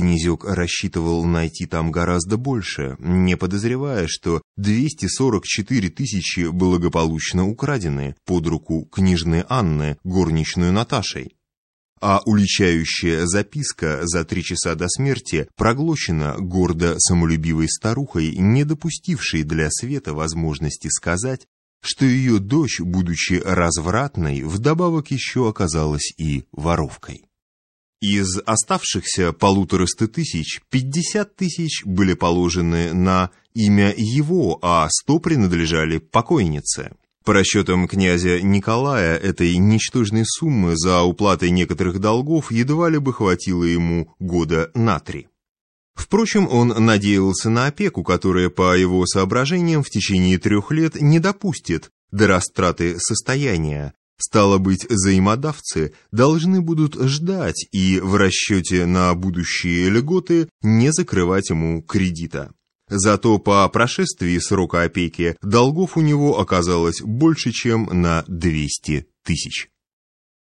князек рассчитывал найти там гораздо больше, не подозревая, что 244 тысячи благополучно украдены под руку княжны Анны, горничную Наташей. А уличающая записка за три часа до смерти проглощена гордо самолюбивой старухой, не допустившей для Света возможности сказать, что ее дочь, будучи развратной, вдобавок еще оказалась и воровкой. Из оставшихся полутораста тысяч, пятьдесят тысяч были положены на имя его, а сто принадлежали покойнице. По расчетам князя Николая, этой ничтожной суммы за уплатой некоторых долгов едва ли бы хватило ему года на три. Впрочем, он надеялся на опеку, которая, по его соображениям, в течение трех лет не допустит до растраты состояния. Стало быть, взаимодавцы должны будут ждать и в расчете на будущие льготы не закрывать ему кредита. Зато по прошествии срока опеки долгов у него оказалось больше, чем на 200 тысяч.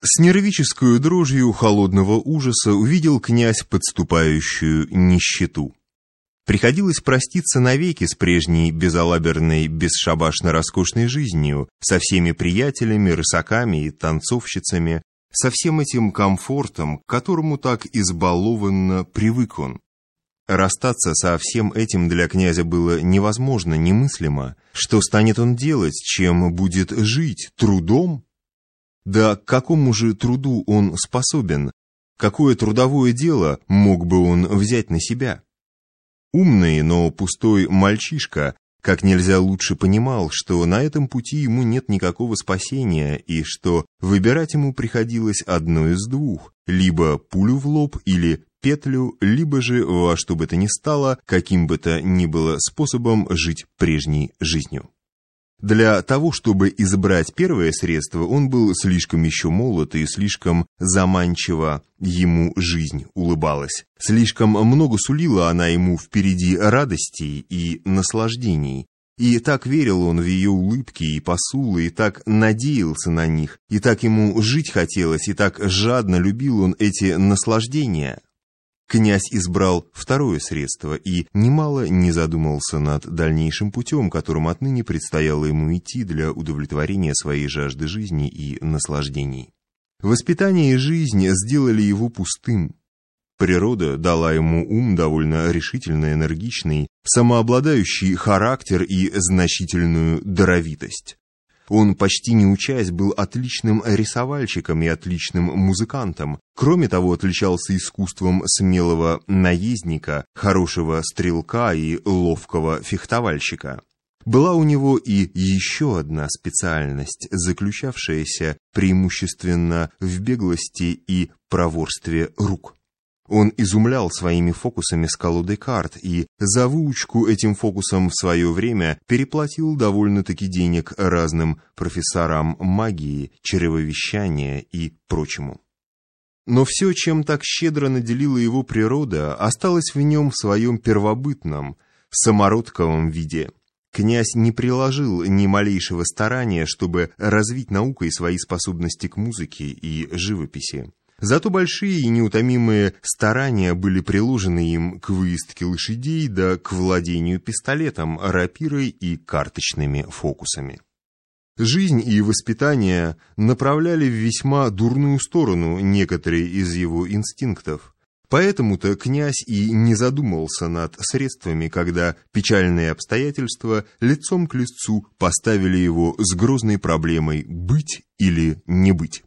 С нервической дрожью холодного ужаса увидел князь подступающую нищету. Приходилось проститься навеки с прежней безалаберной, бесшабашно-роскошной жизнью, со всеми приятелями, рысаками и танцовщицами, со всем этим комфортом, к которому так избалованно привык он. Расстаться со всем этим для князя было невозможно, немыслимо. Что станет он делать, чем будет жить, трудом? Да к какому же труду он способен? Какое трудовое дело мог бы он взять на себя? Умный, но пустой мальчишка как нельзя лучше понимал, что на этом пути ему нет никакого спасения и что выбирать ему приходилось одно из двух, либо пулю в лоб или петлю, либо же во что бы то ни стало, каким бы то ни было способом жить прежней жизнью. Для того, чтобы избрать первое средство, он был слишком еще молод и слишком заманчиво ему жизнь улыбалась. Слишком много сулила она ему впереди радостей и наслаждений. И так верил он в ее улыбки и посулы, и так надеялся на них, и так ему жить хотелось, и так жадно любил он эти наслаждения. Князь избрал второе средство и немало не задумался над дальнейшим путем, которым отныне предстояло ему идти для удовлетворения своей жажды жизни и наслаждений. Воспитание и жизнь сделали его пустым. Природа дала ему ум довольно решительно энергичный, самообладающий характер и значительную даровитость. Он, почти не учась, был отличным рисовальщиком и отличным музыкантом. Кроме того, отличался искусством смелого наездника, хорошего стрелка и ловкого фехтовальщика. Была у него и еще одна специальность, заключавшаяся преимущественно в беглости и проворстве рук. Он изумлял своими фокусами скалу Декарт и за выучку этим фокусом в свое время переплатил довольно-таки денег разным профессорам магии, чревовещания и прочему. Но все, чем так щедро наделила его природа, осталось в нем в своем первобытном, самородковом виде. Князь не приложил ни малейшего старания, чтобы развить наукой свои способности к музыке и живописи. Зато большие и неутомимые старания были приложены им к выездке лошадей да к владению пистолетом, рапирой и карточными фокусами. Жизнь и воспитание направляли в весьма дурную сторону некоторые из его инстинктов. Поэтому-то князь и не задумался над средствами, когда печальные обстоятельства лицом к лицу поставили его с грозной проблемой «быть или не быть».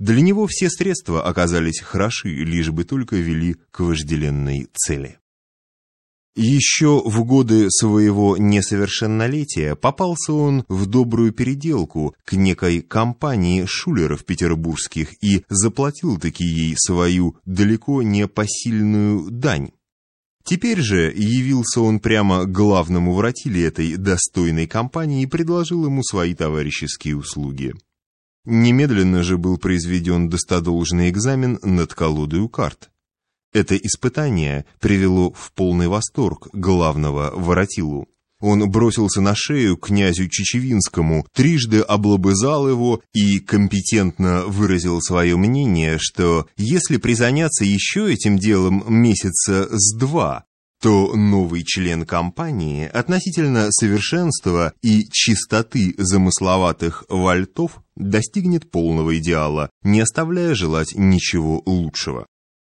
Для него все средства оказались хороши, лишь бы только вели к вожделенной цели. Еще в годы своего несовершеннолетия попался он в добрую переделку к некой компании шулеров петербургских и заплатил таки ей свою далеко не посильную дань. Теперь же явился он прямо главному воротиле этой достойной компании и предложил ему свои товарищеские услуги. Немедленно же был произведен достодолжный экзамен над колодою карт. Это испытание привело в полный восторг главного воротилу. Он бросился на шею князю Чечевинскому, трижды облобызал его и компетентно выразил свое мнение, что если призаняться еще этим делом месяца с два, то новый член компании относительно совершенства и чистоты замысловатых вальтов достигнет полного идеала, не оставляя желать ничего лучшего.